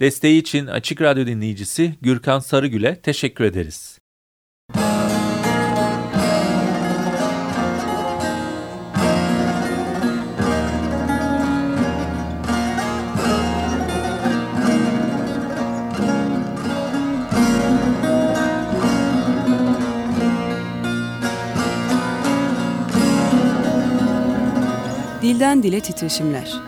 Desteği için Açık Radyo dinleyicisi Gürkan Sarıgül'e teşekkür ederiz. Dilden Dile Titreşimler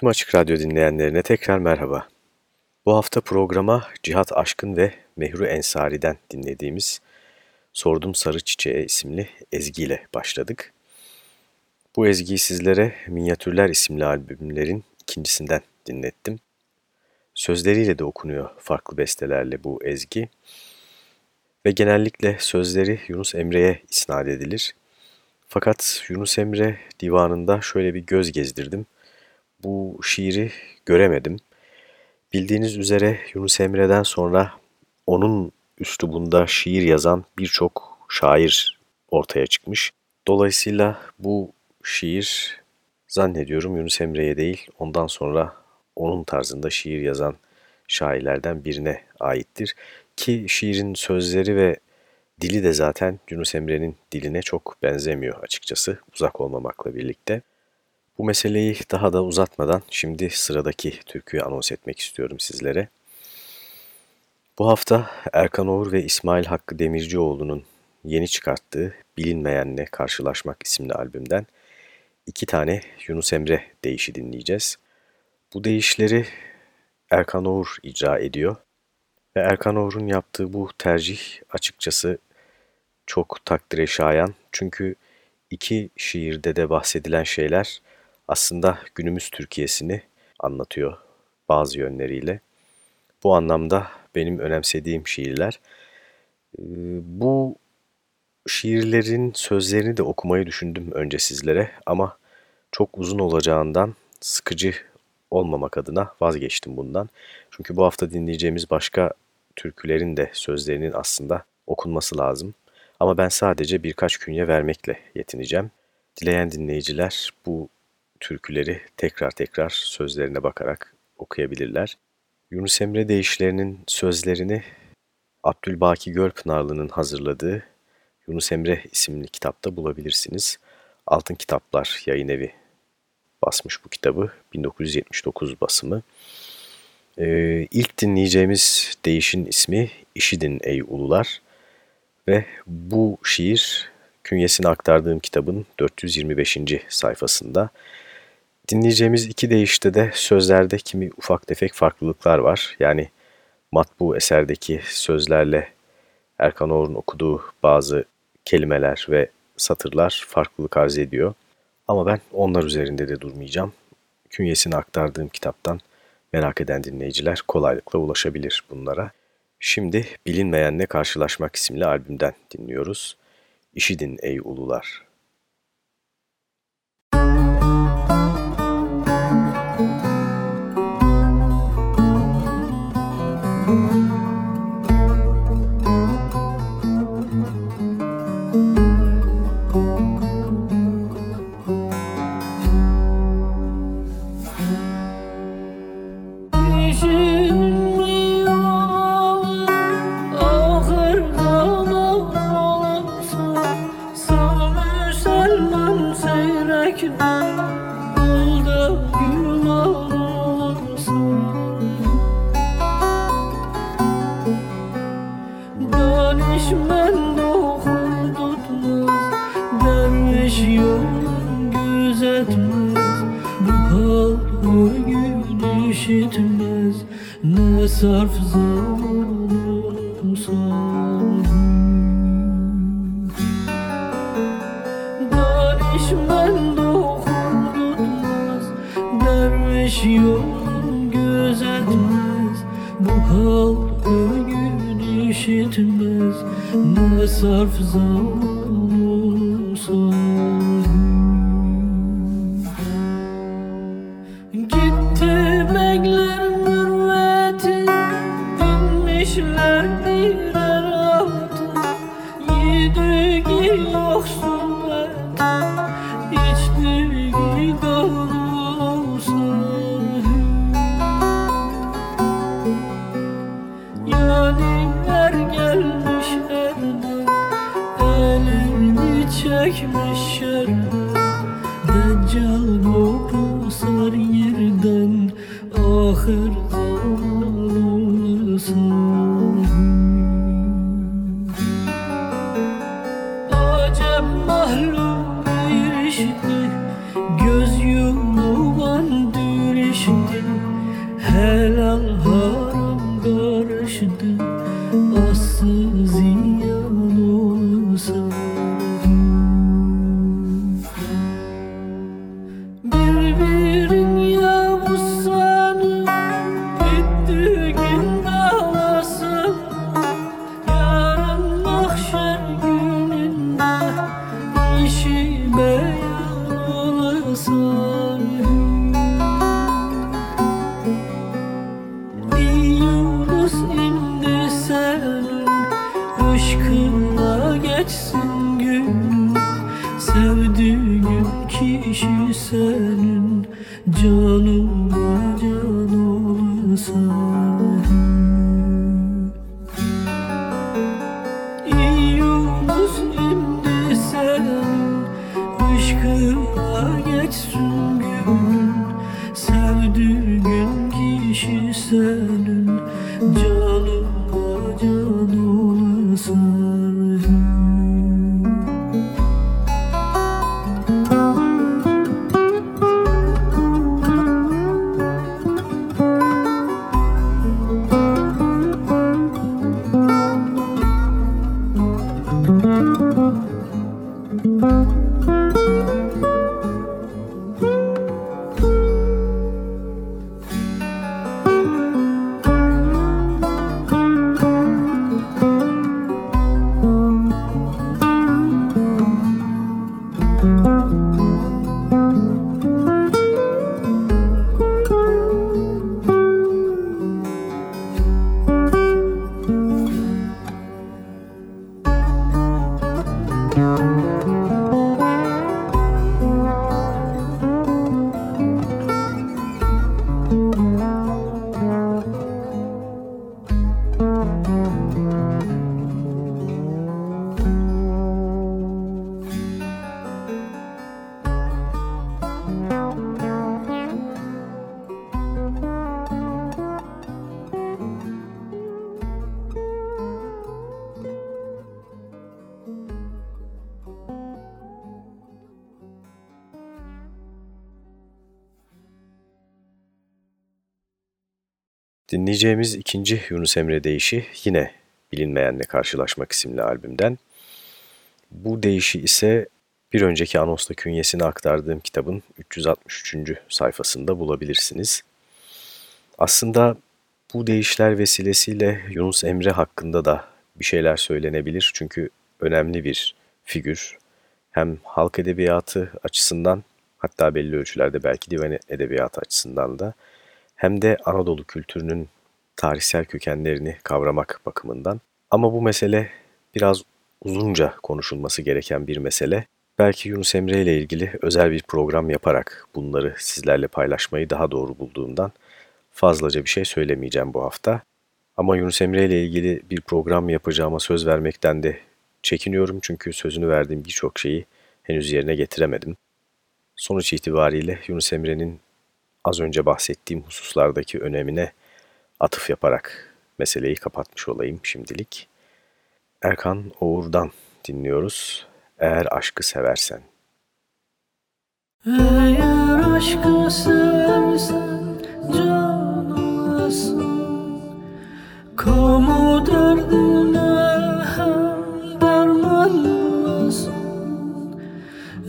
Tüm Açık Radyo dinleyenlerine tekrar merhaba. Bu hafta programa Cihat Aşkın ve Mehru Ensari'den dinlediğimiz Sordum Sarı Çiçeğe isimli ezgiyle başladık. Bu ezgiyi sizlere Minyatürler isimli albümlerin ikincisinden dinlettim. Sözleriyle de okunuyor farklı bestelerle bu ezgi. Ve genellikle sözleri Yunus Emre'ye isnat edilir. Fakat Yunus Emre divanında şöyle bir göz gezdirdim bu şiiri göremedim. Bildiğiniz üzere Yunus Emre'den sonra onun üslubunda şiir yazan birçok şair ortaya çıkmış. Dolayısıyla bu şiir zannediyorum Yunus Emre'ye değil ondan sonra onun tarzında şiir yazan şairlerden birine aittir. Ki şiirin sözleri ve dili de zaten Yunus Emre'nin diline çok benzemiyor açıkçası uzak olmamakla birlikte. Bu meseleyi daha da uzatmadan şimdi sıradaki türküyü anons etmek istiyorum sizlere. Bu hafta Erkan Oğur ve İsmail Hakkı Demircioğlu'nun yeni çıkarttığı Bilinmeyenle Karşılaşmak isimli albümden iki tane Yunus Emre deyişi dinleyeceğiz. Bu deyişleri Erkan Oğur icra ediyor ve Erkan Oğur'un yaptığı bu tercih açıkçası çok takdire şayan çünkü iki şiirde de bahsedilen şeyler aslında günümüz Türkiye'sini anlatıyor bazı yönleriyle. Bu anlamda benim önemsediğim şiirler. Bu şiirlerin sözlerini de okumayı düşündüm önce sizlere ama çok uzun olacağından sıkıcı olmamak adına vazgeçtim bundan. Çünkü bu hafta dinleyeceğimiz başka türkülerin de sözlerinin aslında okunması lazım. Ama ben sadece birkaç künye vermekle yetineceğim. Dileyen dinleyiciler bu türküleri tekrar tekrar sözlerine bakarak okuyabilirler. Yunus Emre deyişlerinin sözlerini Abdülbaki Gölpınarlı'nın hazırladığı Yunus Emre isimli kitapta bulabilirsiniz. Altın Kitaplar yayın evi basmış bu kitabı. 1979 basımı. Ee, ilk dinleyeceğimiz değişin ismi İşidin Ey Ulular ve bu şiir künyesini aktardığım kitabın 425. sayfasında. Dinleyeceğimiz iki deyişte de sözlerde kimi ufak tefek farklılıklar var. Yani matbu eserdeki sözlerle Erkan Oğur'un okuduğu bazı kelimeler ve satırlar farklılık arz ediyor. Ama ben onlar üzerinde de durmayacağım. Künyesini aktardığım kitaptan merak eden dinleyiciler kolaylıkla ulaşabilir bunlara. Şimdi Bilinmeyenle Karşılaşmak isimli albümden dinliyoruz. İşidin ey ulular. Sarf zamanım Danişmen dokundurmaz Derviş yolun gözetmez. Bu hal ögün işitmez Ne sarf zamanım Dinleyeceğimiz ikinci Yunus Emre deyişi yine Bilinmeyenle Karşılaşmak isimli albümden. Bu deyişi ise bir önceki anonsla künyesini aktardığım kitabın 363. sayfasında bulabilirsiniz. Aslında bu deyişler vesilesiyle Yunus Emre hakkında da bir şeyler söylenebilir. Çünkü önemli bir figür. Hem halk edebiyatı açısından hatta belli ölçülerde belki divan edebiyatı açısından da hem de Anadolu kültürünün tarihsel kökenlerini kavramak bakımından. Ama bu mesele biraz uzunca konuşulması gereken bir mesele. Belki Yunus Emre ile ilgili özel bir program yaparak bunları sizlerle paylaşmayı daha doğru bulduğumdan fazlaca bir şey söylemeyeceğim bu hafta. Ama Yunus Emre ile ilgili bir program yapacağıma söz vermekten de çekiniyorum çünkü sözünü verdiğim birçok şeyi henüz yerine getiremedim. Sonuç itibariyle Yunus Emre'nin az önce bahsettiğim hususlardaki önemine atıf yaparak meseleyi kapatmış olayım şimdilik. Erkan Oğur'dan dinliyoruz. Eğer aşkı seversen. Eğer aşkı seversen can olasın Kamu derdine hem derman bulasın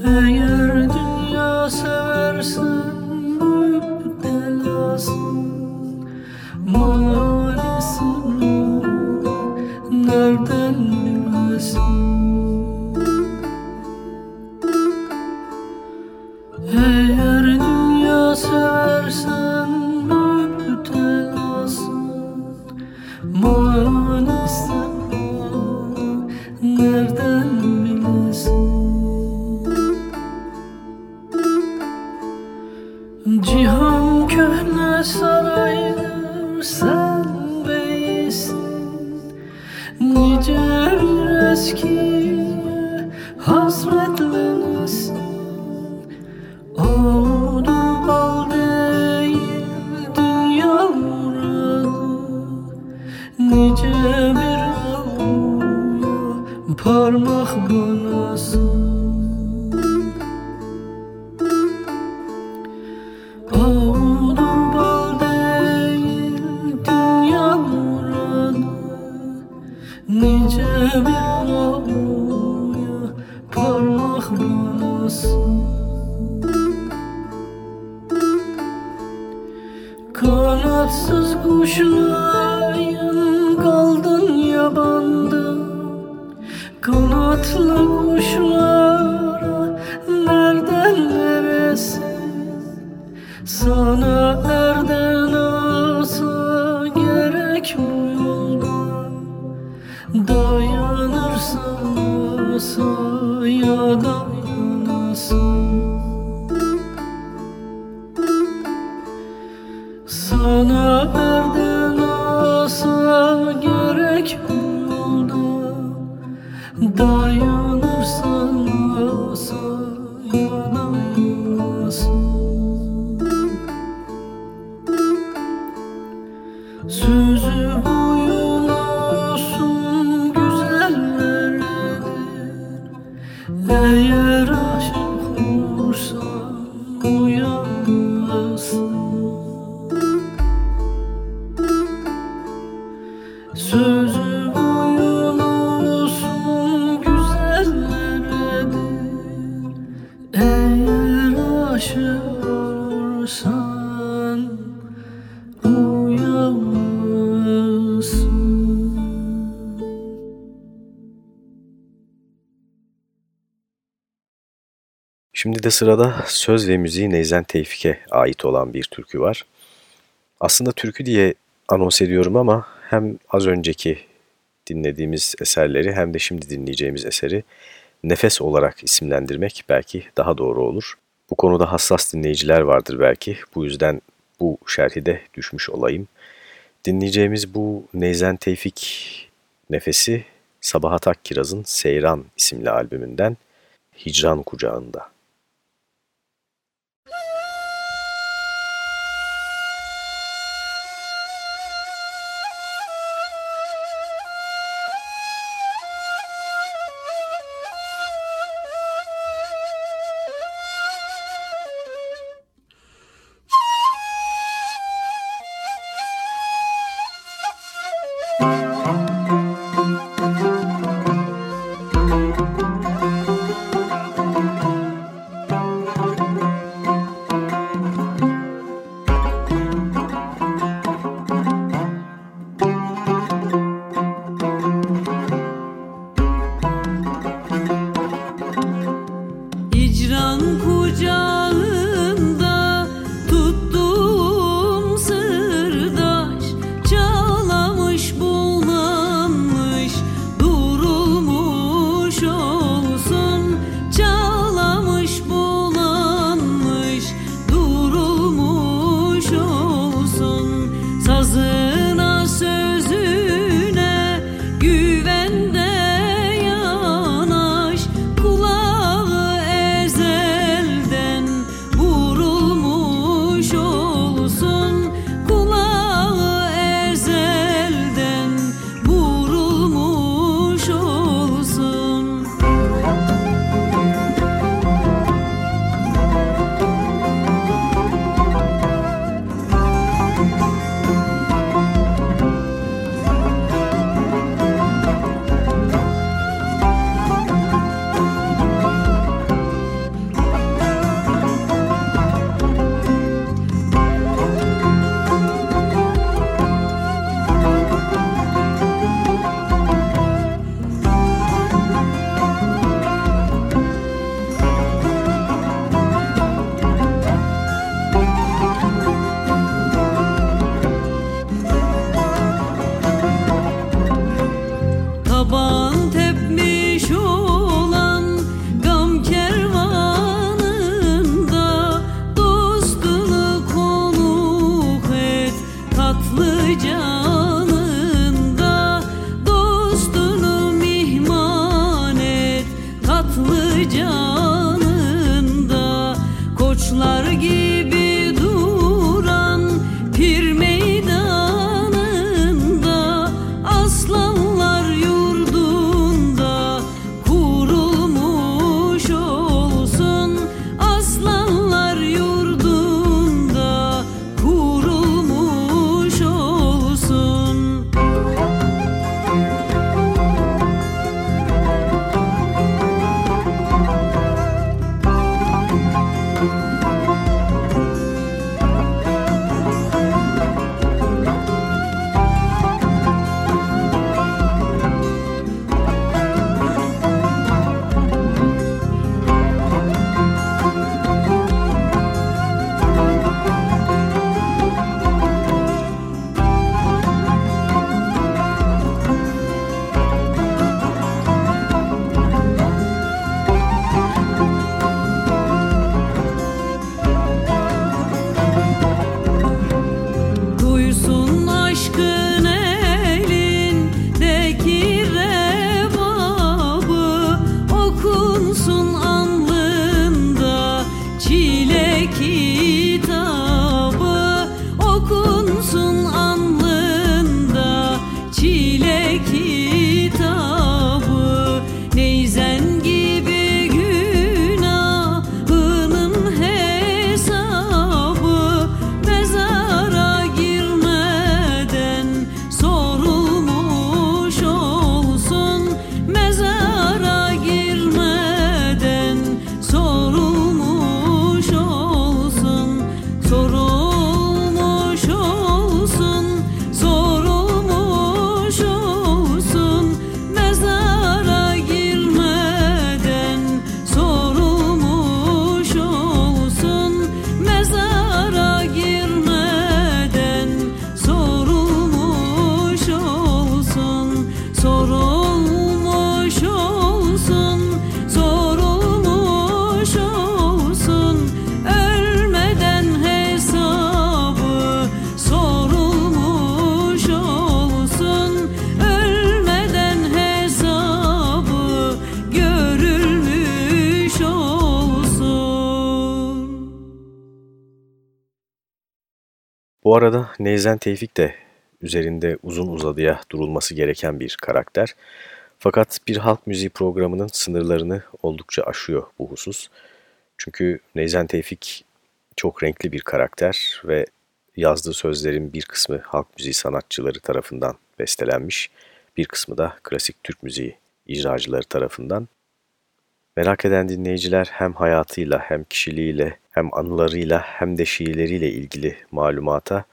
Eğer dünya seversen müptelasın Manisini nereden bilesin Eğer dünya seversen bir eskiye Şimdi de sırada söz ve müziği Neyzen Tevfik'e ait olan bir türkü var. Aslında türkü diye anons ediyorum ama hem az önceki dinlediğimiz eserleri hem de şimdi dinleyeceğimiz eseri nefes olarak isimlendirmek belki daha doğru olur. Bu konuda hassas dinleyiciler vardır belki. Bu yüzden bu şerhi de düşmüş olayım. Dinleyeceğimiz bu Neyzen Tevfik nefesi Sabahat Akkiraz'ın Seyran isimli albümünden Hicran Kucağında. Bu arada Neyzen Tevfik de üzerinde uzun uzadıya durulması gereken bir karakter. Fakat bir halk müziği programının sınırlarını oldukça aşıyor bu husus. Çünkü Neyzen Tevfik çok renkli bir karakter ve yazdığı sözlerin bir kısmı halk müziği sanatçıları tarafından bestelenmiş, bir kısmı da klasik Türk müziği icracıları tarafından. Merak eden dinleyiciler hem hayatıyla hem kişiliğiyle hem anılarıyla hem de şiirleriyle ilgili malumata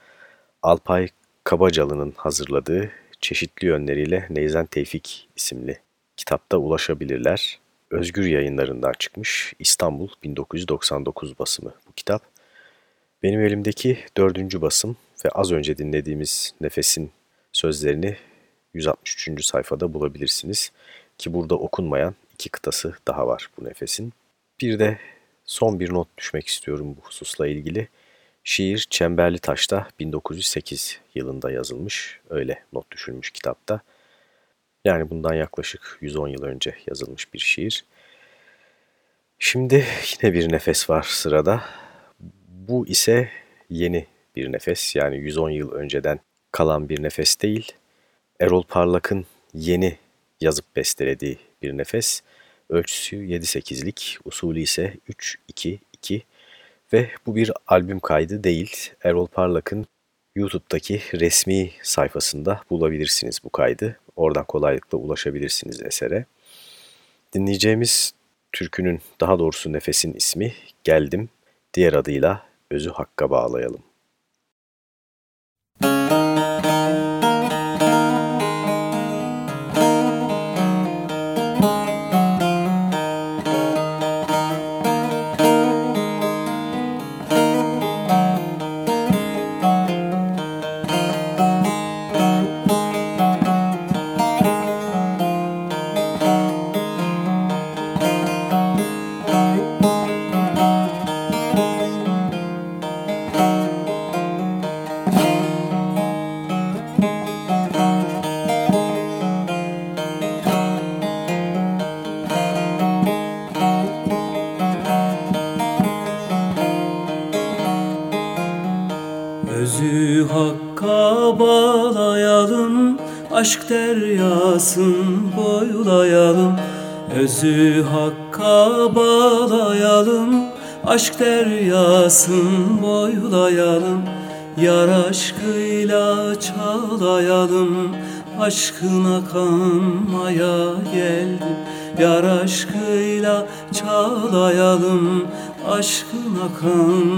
Alpay Kabacalı'nın hazırladığı çeşitli yönleriyle Neyzen Tevfik isimli kitapta ulaşabilirler. Özgür yayınlarından çıkmış İstanbul 1999 basımı bu kitap. Benim elimdeki dördüncü basım ve az önce dinlediğimiz Nefes'in sözlerini 163. sayfada bulabilirsiniz. Ki burada okunmayan iki kıtası daha var bu Nefes'in. Bir de son bir not düşmek istiyorum bu hususla ilgili. Şiir Çemberli Taş'ta 1908 yılında yazılmış. Öyle not düşülmüş kitapta. Yani bundan yaklaşık 110 yıl önce yazılmış bir şiir. Şimdi yine bir nefes var sırada. Bu ise yeni bir nefes yani 110 yıl önceden kalan bir nefes değil. Erol Parlak'ın yeni yazıp bestelediği bir nefes. Ölçüsü 7-8'lik, usulü ise 3-2-2 ve bu bir albüm kaydı değil. Erol Parlak'ın YouTube'daki resmi sayfasında bulabilirsiniz bu kaydı. Oradan kolaylıkla ulaşabilirsiniz esere. Dinleyeceğimiz türkünün daha doğrusu nefesin ismi Geldim, diğer adıyla Özü Hakk'a bağlayalım. Aşkına kanmaya geldim. Yar aşkıyla çalayalım Aşkına kanmaya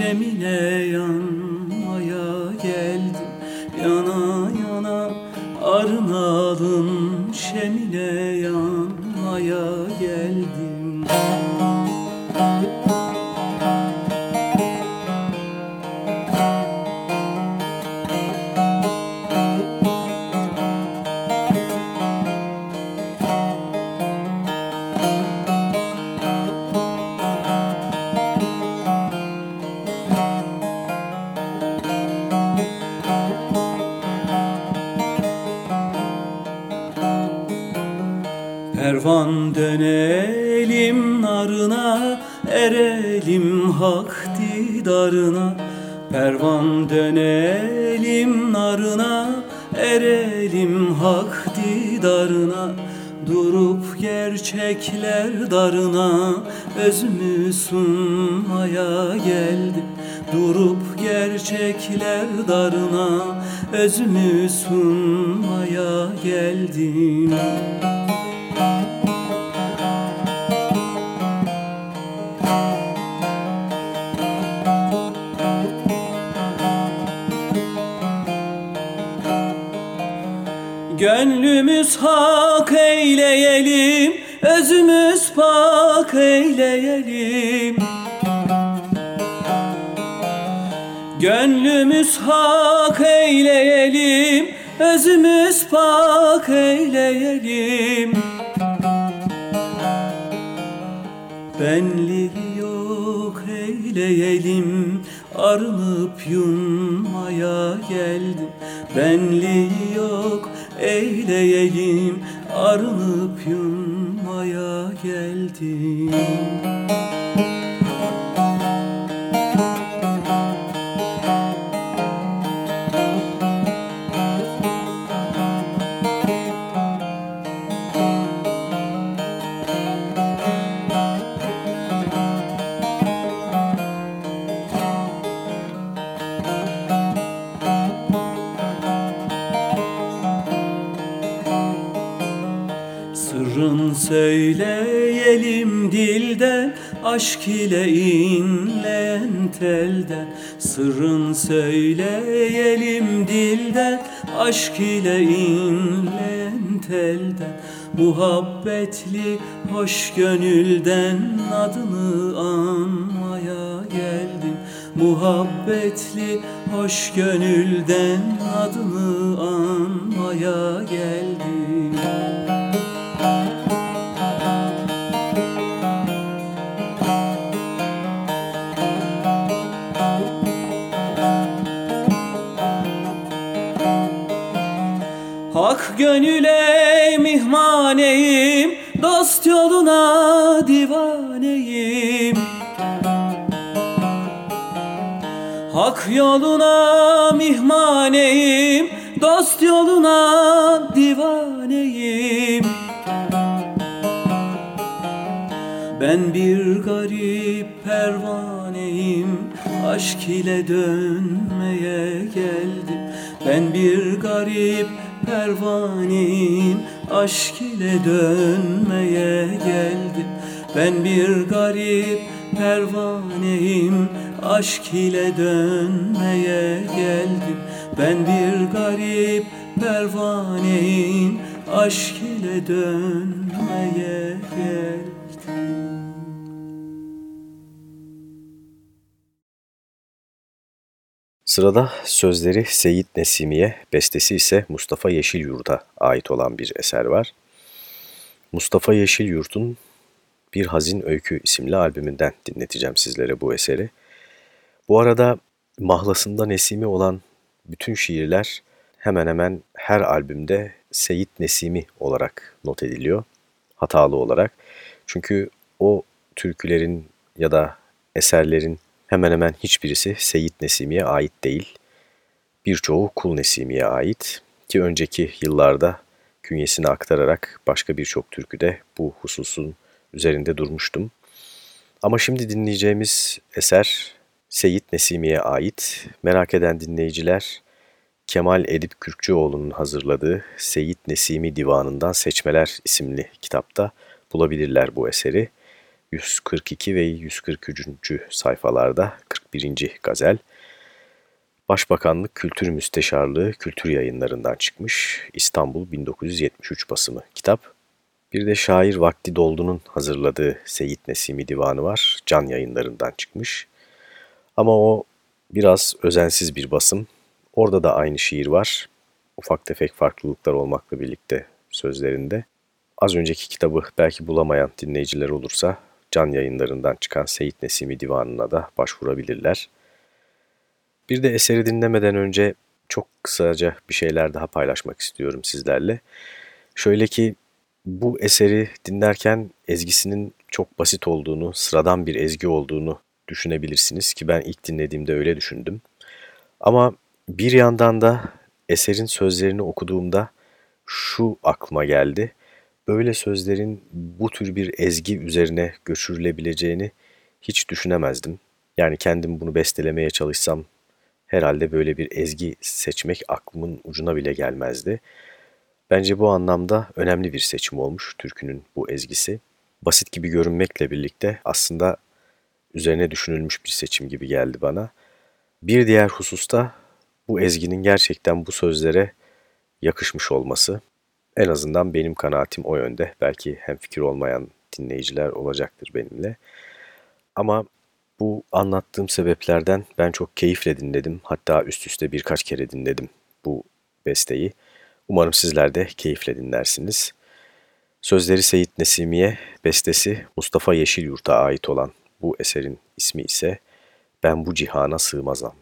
Şemine yanmaya geldim. Yana yana arınalım Şemine hak didarına Pervan dönelim narına Erelim hak didarına Durup gerçekler darına Özümü sunmaya geldim Durup gerçekler darına Özümü sunmaya geldim eyleyelim Özümüz pak eyleyelim. Gönlümüz hak eyleyelim Özümüz pak eyleyelim. Benliği yok eyleyelim Arınıp yunmaya geldim. Benliği yok eyleyelim Arınıp yunmaya geldim Aşk ile inleyen telden Sırrın söyleyelim dilden. Aşk ile inleyen telden Muhabbetli hoş gönülden Adını anmaya geldim. Muhabbetli hoş gönülden Adını anmaya geldim gönüle mihmaneyim Dost yoluna divaneyim. Hak yoluna mihmaneyim Dost yoluna divaneyim. Ben bir garip pervaneyim Aşk ile dönmeye geldim. Ben bir garip pervaneyim Aşk ile dönmeye geldim. Ben bir garip pervaneyim Aşk ile dönmeye geldim. Ben bir garip pervaneyim Aşk ile dönmeye geldim Sırada sözleri Seyit Nesimi'ye, bestesi ise Mustafa Yeşilyurt'a ait olan bir eser var. Mustafa Yeşilyurt'un Bir Hazin Öykü isimli albümünden dinleteceğim sizlere bu eseri. Bu arada mahlasında Nesimi olan bütün şiirler hemen hemen her albümde Seyit Nesimi olarak not ediliyor. Hatalı olarak. Çünkü o türkülerin ya da eserlerin hemen hemen hiçbirisi Seyit Nesimi'ye ait değil. Birçoğu Kul Nesimi'ye ait ki önceki yıllarda künyesini aktararak başka birçok türküde bu hususun üzerinde durmuştum. Ama şimdi dinleyeceğimiz eser Seyit Nesimi'ye ait. Merak eden dinleyiciler Kemal Edip Kürkçüoğlu'nun hazırladığı Seyit Nesimi Divanı'ndan Seçmeler isimli kitapta bulabilirler bu eseri. 142 ve 143. sayfalarda 41. gazel. Başbakanlık Kültür Müsteşarlığı Kültür Yayınlarından çıkmış İstanbul 1973 basımı kitap. Bir de Şair Vakti Doldu'nun hazırladığı Seyit Nesimi Divanı var. Can yayınlarından çıkmış. Ama o biraz özensiz bir basım. Orada da aynı şiir var. Ufak tefek farklılıklar olmakla birlikte sözlerinde. Az önceki kitabı belki bulamayan dinleyiciler olursa Can yayınlarından çıkan Seyit Nesimi Divanı'na da başvurabilirler. Bir de eseri dinlemeden önce çok kısaca bir şeyler daha paylaşmak istiyorum sizlerle. Şöyle ki bu eseri dinlerken ezgisinin çok basit olduğunu, sıradan bir ezgi olduğunu düşünebilirsiniz ki ben ilk dinlediğimde öyle düşündüm. Ama bir yandan da eserin sözlerini okuduğumda şu aklıma geldi. Böyle sözlerin bu tür bir ezgi üzerine göçürülebileceğini hiç düşünemezdim. Yani kendim bunu bestelemeye çalışsam herhalde böyle bir ezgi seçmek aklımın ucuna bile gelmezdi. Bence bu anlamda önemli bir seçim olmuş türkünün bu ezgisi. Basit gibi görünmekle birlikte aslında üzerine düşünülmüş bir seçim gibi geldi bana. Bir diğer hususta bu ezginin gerçekten bu sözlere yakışmış olması. En azından benim kanaatim o yönde. Belki hem fikir olmayan dinleyiciler olacaktır benimle. Ama bu anlattığım sebeplerden ben çok keyifle dinledim. Hatta üst üste birkaç kere dinledim bu besteyi. Umarım sizler de keyifle dinlersiniz. Sözleri Seyit Nesimiye, bestesi Mustafa Yeşilyurt'a ait olan bu eserin ismi ise Ben bu cihana sığmazam.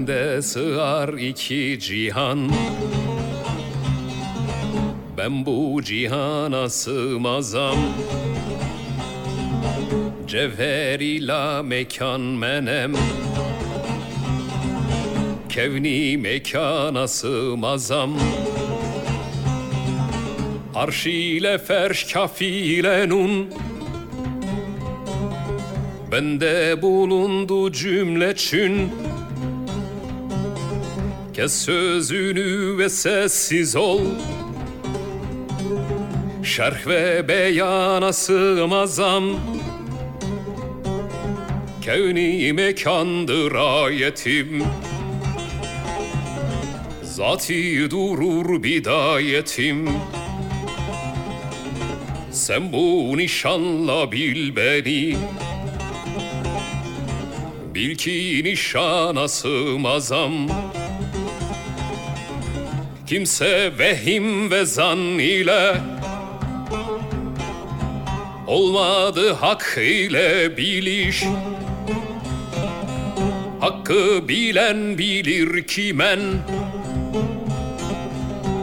Bende sığar iki cihan. Ben bu cihana sığmazam. Cevher ila mekan menem. Kevni mekana sığmazam. Arş ile ferş kaf ile nun. Bende bulundu cümle çün Kes sözünü ve sessiz ol. Şerh ve beyana sığmazam. Kevni mekandır ayetim. Zati durur bidayetim. Sen bu nişanla bil beni. Bil ki nişana sığmazam Kimse vehim ve zan ile Olmadı hak ile biliş. Hakkı bilen bilir kimen.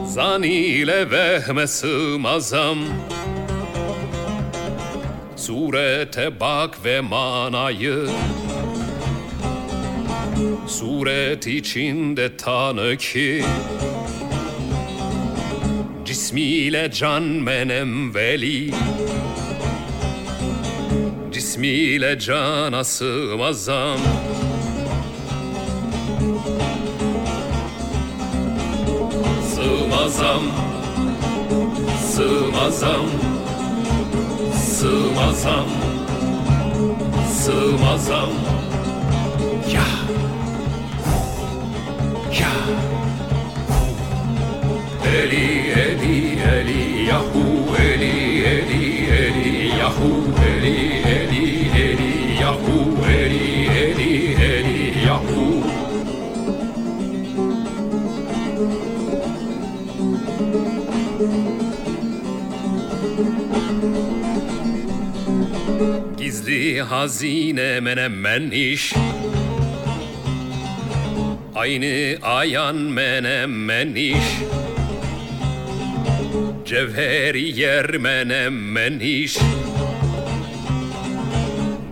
Zan ile vehme sığmazam. Surete bak ve manayı. Suret içinde tanı ki cismiyle can menem veli. İsmiyle cana sığmazam. Sığmazam. Sığmazam. Sığmazam. Sığmazam. Ya Eli eli eli yahu eli eli eli yahu eli eli eli yahu eli eli eli yahu. Gizli hazine menemen iş. Aynı ayan menemen iş Cevheri yer menemen iş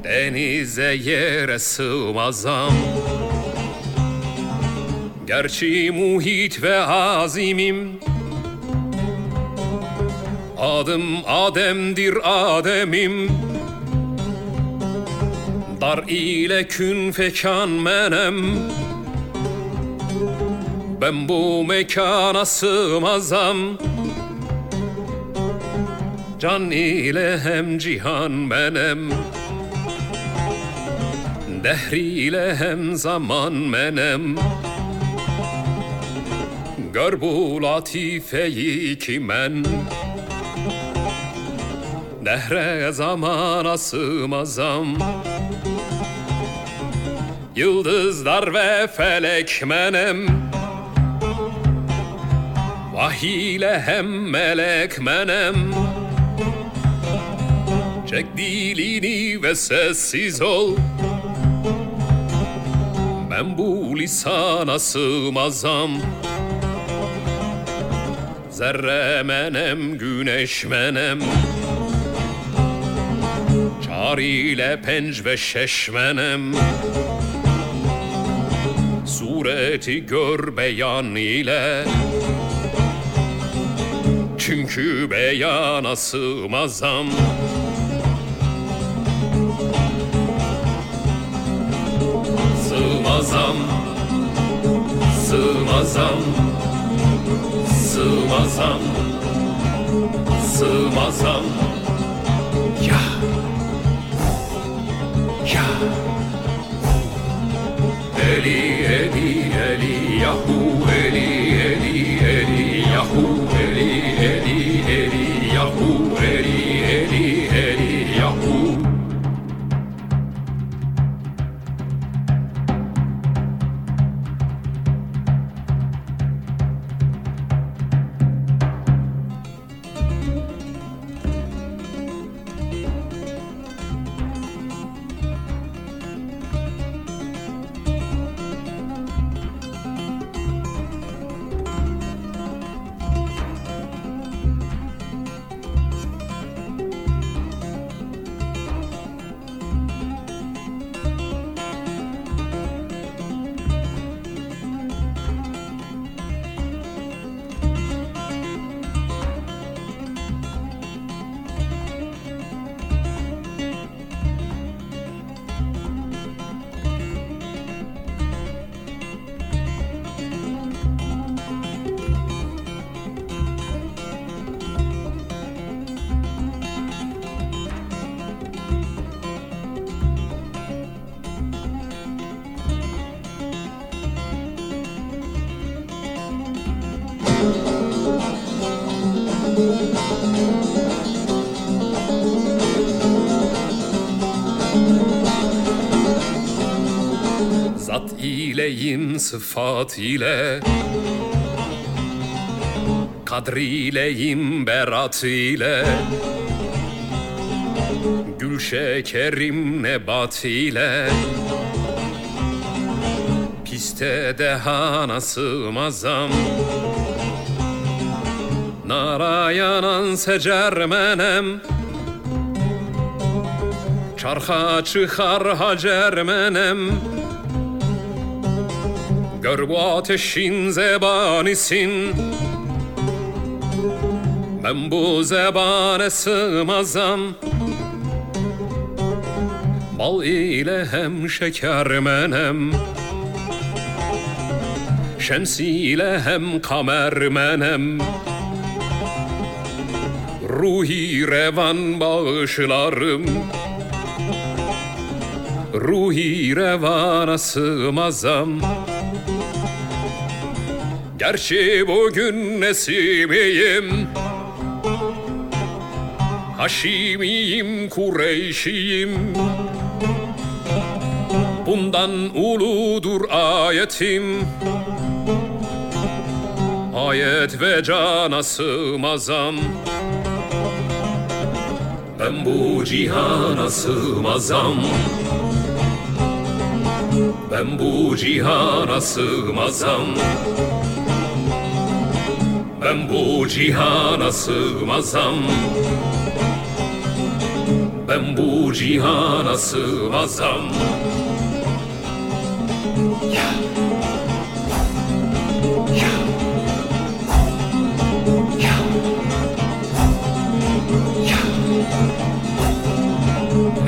Denize yere sığmazam. Gerçi muhit ve azimim. Adım Adem'dir Adem'im. Dar ile kün fekan menem. Ben bu mekana sığmazam Can ile hem cihan menem Dehri ile hem zaman menem Gör bu latifeyi kimen. Dehre zamana sığmazam. Yıldızlar ve felek menem. Vahiy ile hem melek menem Çek dilini ve sessiz ol. Ben bu lisana sığmazam. Zerre menem, güneş menem. Çar ile penc ve şeşmenem Sureti gör beyan ile. Çünkü beyana sığmazam Sığmazam Sığmazam Sığmazam Sığmazam. Ya Ya. Eli eli eli yahu eli eli eli yahu eli eli eli yahu eli Zat ileyim sıfat ile. Kadrileyim berat ile. Gül şekerim nebat ile. Piste dehana sığmazam Narayanan secermenem Çarha çıkar hacermenem Gör bu ateşin zebanisin. Ben bu zebane sığmazam. Bal ile hem şeker menem. Şems ile hem kamer menem. Ruhi revan bağışlarım. Ruhi revana sığmazam Gerçi bugün nesibiyim Haşimiyim, Kureyşiyim. Bundan uludur ayetim. Ayet ve cana sığmazam. Ben bu cihana sığmazam. Ben bu cihana sığmazam Ben bu cihana sığmazam. Ben bu cihana sığmazam.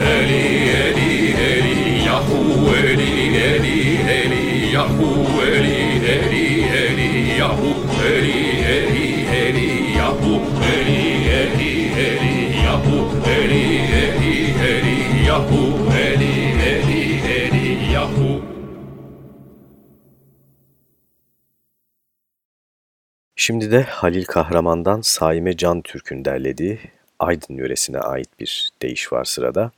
Eli, eli, eli, yahu, eli, eli, eli, yahu, eli, eli, eli, yahu, eli, Şimdi de Halil Kahraman'dan Saime Can Türk'ün derlediği Aydın yöresine ait bir deyiş var sırada.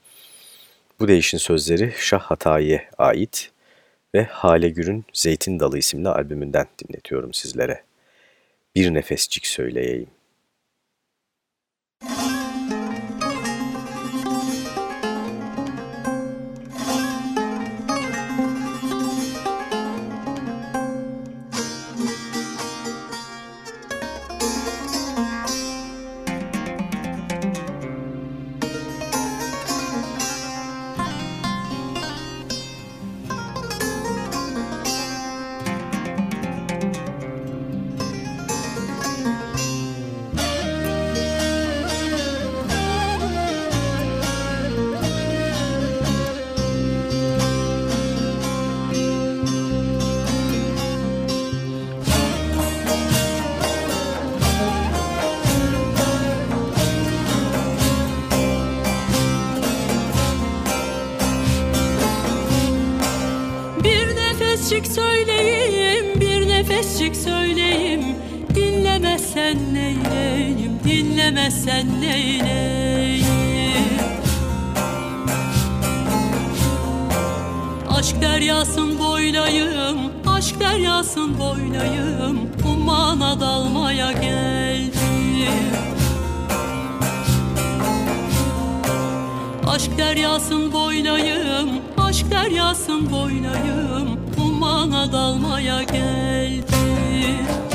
Bu deyişin sözleri Şah Hatayi'ye ait ve Hale Gür'ün Zeytin Dalı isimli albümünden dinletiyorum sizlere. Bir nefescik söyleyeyim. Aşk deryasın boylayım Ummana dalmaya geldim. Aşk deryasın boylayım, aşk deryasın boylayım Ummana dalmaya geldim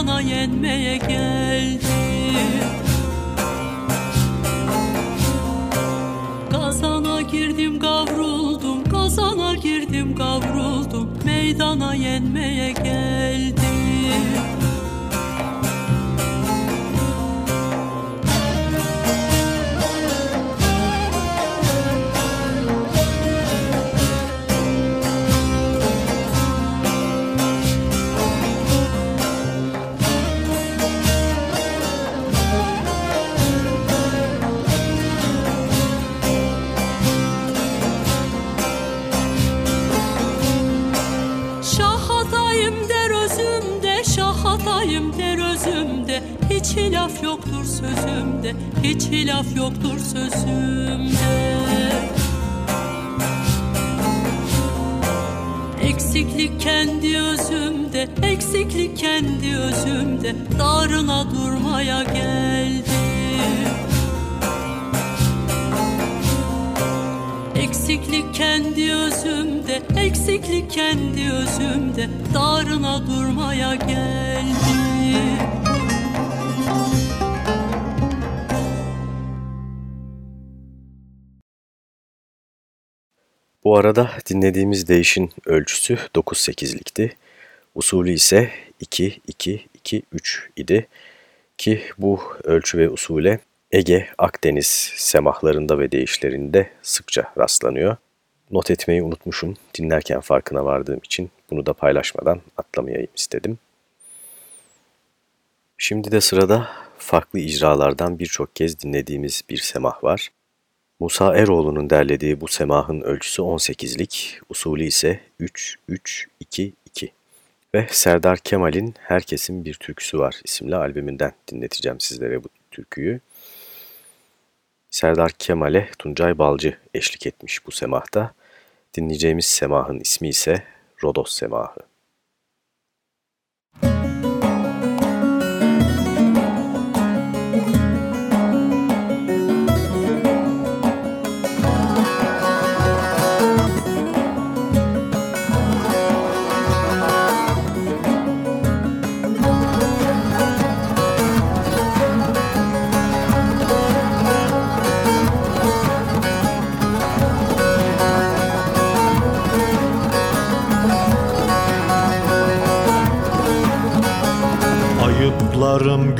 Meydana yenmeye geldim Kazana girdim kavruldum, kazana girdim kavruldum. Meydana yenmeye geldim Hiç hilaf yoktur sözümde. Eksiklik kendi özümde, eksiklik kendi özümde. Darına durmaya geldim. Eksiklik kendi özümde, eksiklik kendi özümde. Darına durmaya geldim Bu arada dinlediğimiz değişin ölçüsü 9-8'likti. Usulü ise 2-2-2-3 idi. Ki bu ölçü ve usule Ege, Akdeniz semahlarında ve değişlerinde sıkça rastlanıyor. Not etmeyi unutmuşum. Dinlerken farkına vardığım için bunu da paylaşmadan atlamayayım istedim. Şimdi de sırada farklı icralardan birçok kez dinlediğimiz bir semah var. Musa Eroğlu'nun derlediği bu semahın ölçüsü 18'lik, usulü ise 3-3-2-2 ve Serdar Kemal'in Herkesin Bir Türküsü Var isimli albümünden dinleteceğim sizlere bu türküyü. Serdar Kemal'e Tuncay Balcı eşlik etmiş bu semahta. Dinleyeceğimiz semahın ismi ise Rodos Semahı.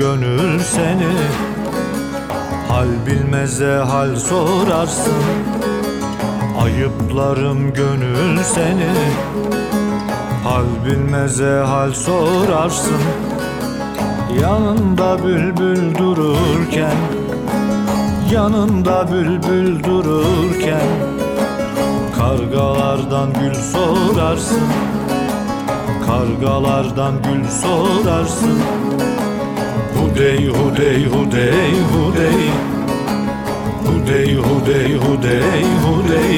Gönül seni. Hal bilmeze hal sorarsın. Ayıplarım gönül seni. Hal bilmeze hal sorarsın. Yanında bülbül dururken Yanında bülbül dururken Kargalardan gül sorarsın. Kargalardan gül sorarsın Hudey hudey hudey hudey Hudey hudey hudey hudey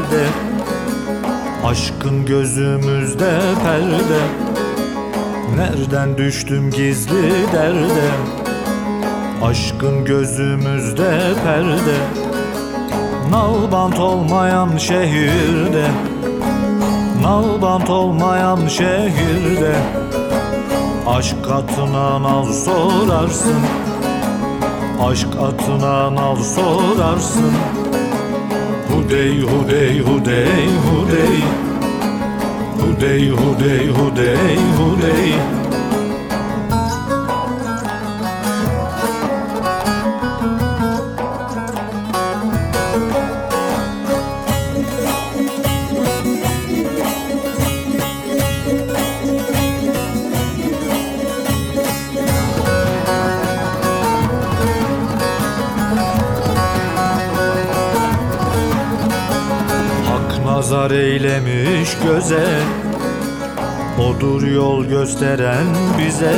derde Aşkın gözümüzde perde. Nereden düştüm gizli derde? Aşkın gözümüzde perde. Nalbant olmayan şehirde. Nalbant olmayan şehirde. Aşk atına nal sorarsın. Aşk atına nal sorarsın Hudey hudey hudey hudey. Hudey hudey hudey hudey Nazar eylemiş göze. Odur yol gösteren bize.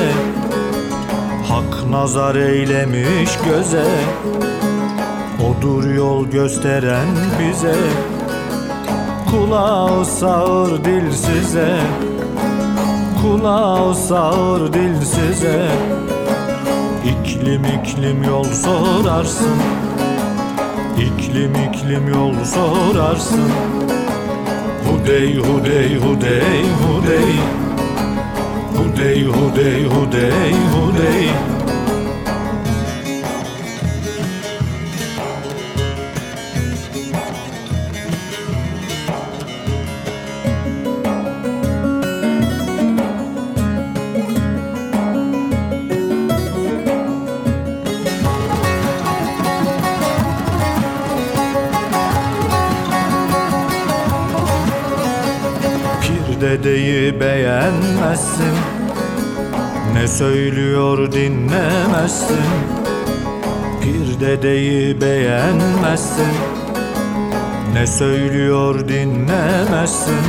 Hak nazar eylemiş göze. Odur yol gösteren bize. Kulağı sağır dilsize Kulağı sağır dilsize İklim iklim yol sorarsın. İklim iklim yol sorarsın Hudey hudey hudey hudey Hudey hudey hudey hudey beğenmezsin. Ne söylüyor dinlemezsin. Pir dedeyi beğenmezsin. Ne söylüyor dinlemezsin.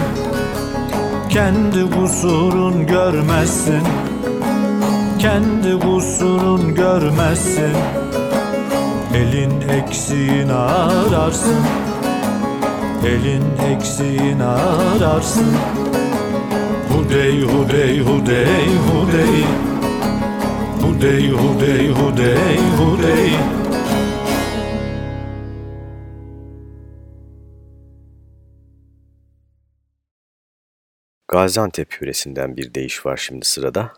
Kendi kusurun görmezsin. Kendi kusurun görmezsin. Elin eksiğini ararsın. Elin eksiğini ararsın Hudey hudey hudey hudey Hudey hudey hudey hudey Gaziantep yöresinden bir deyiş var şimdi sırada.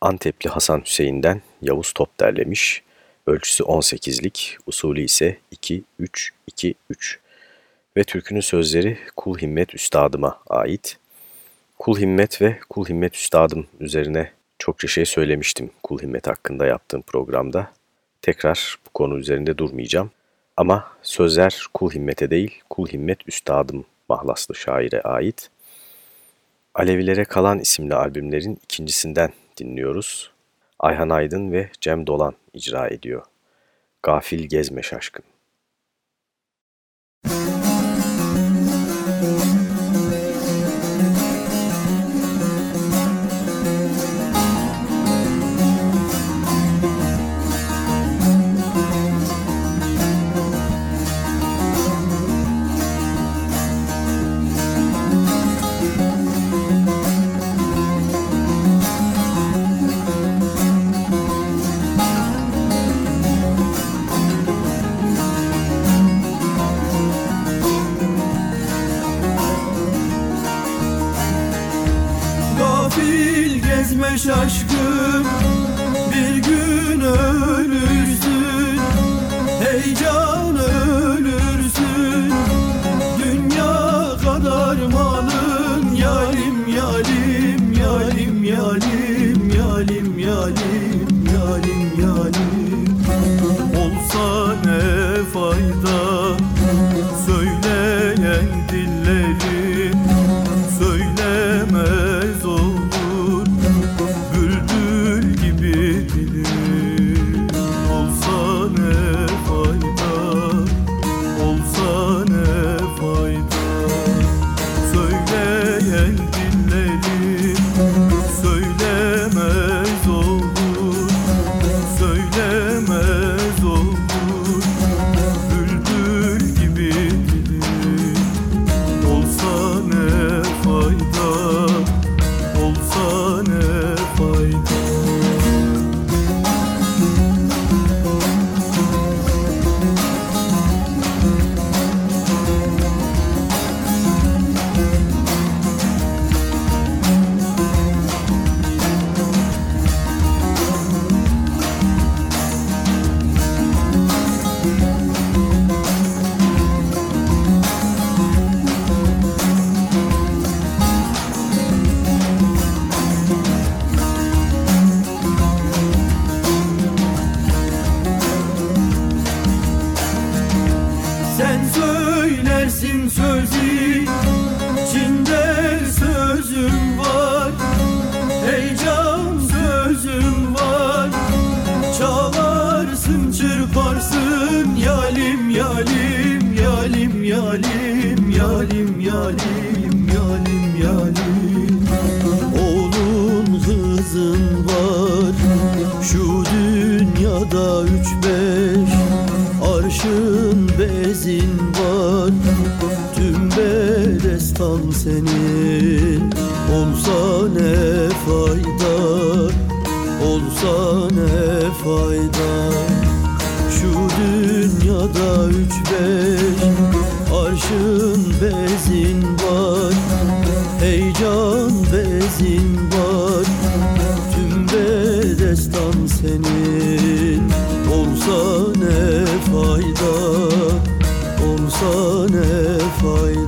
Antepli Hasan Hüseyin'den Yavuz Top derlemiş. Ölçüsü 18'lik, usulü ise 2-3-2-3 ve türkünün sözleri Kul Himmet Üstadıma ait. Kul Himmet ve Kul Himmet Üstadım üzerine çokça şey söylemiştim Kul Himmet hakkında yaptığım programda. Tekrar bu konu üzerinde durmayacağım. Ama sözler Kul Himmet'e değil, Kul Himmet Üstadım mahlaslı şaire ait. Alevilere Kalan isimli albümlerin ikincisinden dinliyoruz. Ayhan Aydın ve Cem Dolan icra ediyor. Gafil gezme şaşkın. şaş var. Şu dünyada üç beş Arşın bezin var. Tüm bedestan senin Olsa ne fayda? Olsa ne fayda? Şu dünyada üç beş Arşın bezin var. Heyecan bezin senin Olsa ne fayda Olsa ne fayda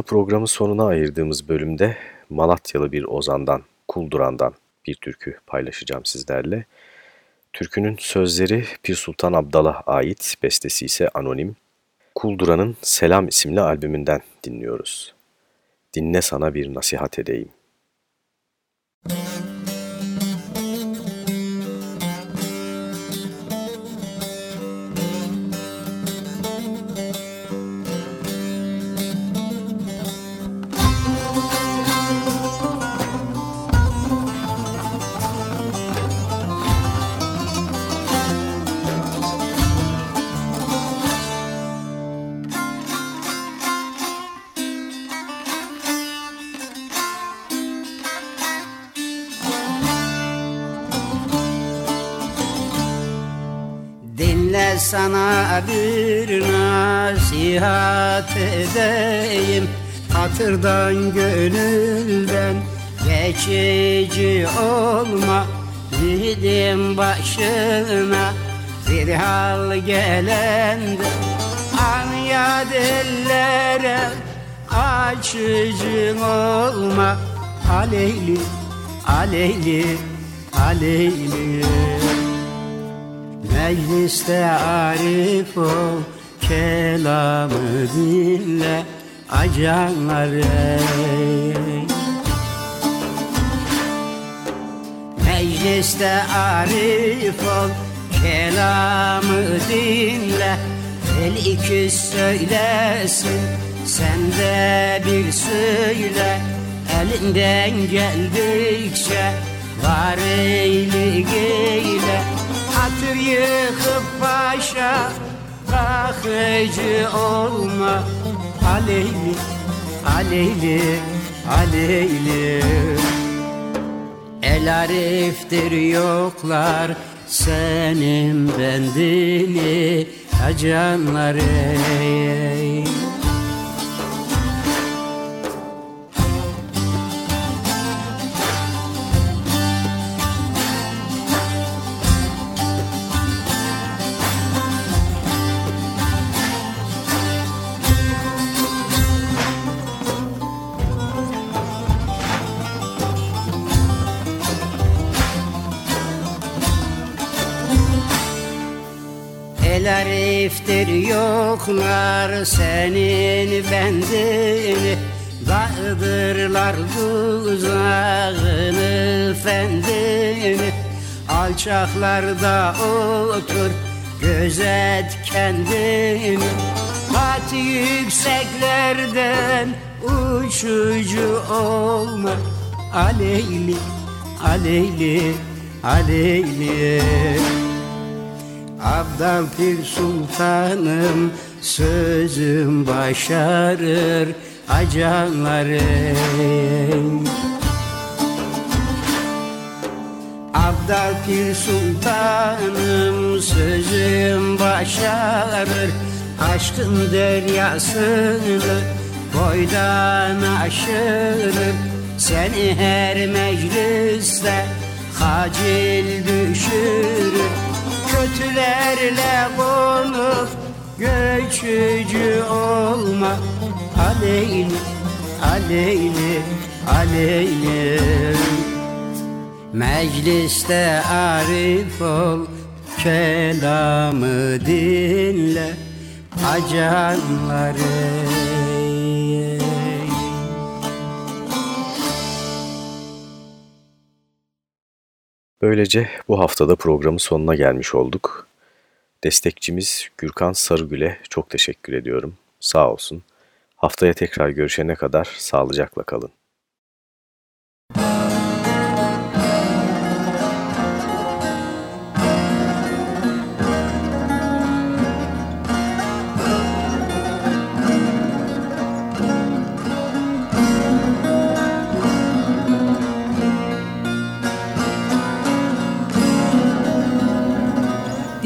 hafta programın sonuna ayırdığımız bölümde Malatyalı bir ozandan, Kulduran'dan bir türkü paylaşacağım sizlerle. Türkünün sözleri Pir Sultan Abdal'a ait, bestesi ise anonim. Kulduran'ın Selam isimli albümünden dinliyoruz. Dinle sana bir nasihat edeyim. Dinle bir nasihat edeyim. Hatırdan gönülden geçici olma. Yiğidim başına bir hal gelende An ya dillere açıcın olma. Aleyli, aleyli, aleyli Mecliste arif ol Kelamı dinle Acanlar ey. Mecliste arif ol Kelamı dinle El iki söylesin Sen de bir söyle. Elinden geldikçe Var eylik eyle Hatır yıkıp başa Bakıcı olma. Aleyli, aleyli, aleyli El ariftir yoklar Senin bendini Acanlar ey El ariftir yoklar senin bendini Dağdırlar tuzağını fendini Alçaklarda otur gözet kendini Kat yükseklerden uçucu olma. Aleyli, aleyli, aleyli Abdal Pir Sultanım sözüm başarır acanlarım Abdal Pir Sultanım sözüm başarır Aşkın deryasını boydan aşırır. Seni her mecliste hacil düşürür Kötülerle konup göçücü olma. Aleyli, aleyli, aleyli Mecliste arif ol Kelamı dinle. Acanları Böylece bu haftada programın sonuna gelmiş olduk. Destekçimiz Gürkan Sarıgül'e çok teşekkür ediyorum. Sağ olsun. Haftaya tekrar görüşene kadar sağlıcakla kalın.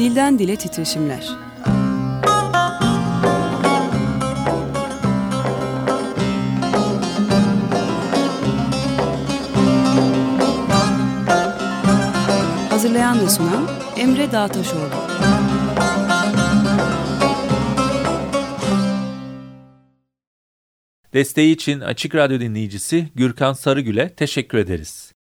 Dilden Dile Titreşimler Hazırlayan ve sunan Emre Dağtaşoğlu Desteği için Açık Radyo dinleyicisi Gürkan Sarıgül'e teşekkür ederiz.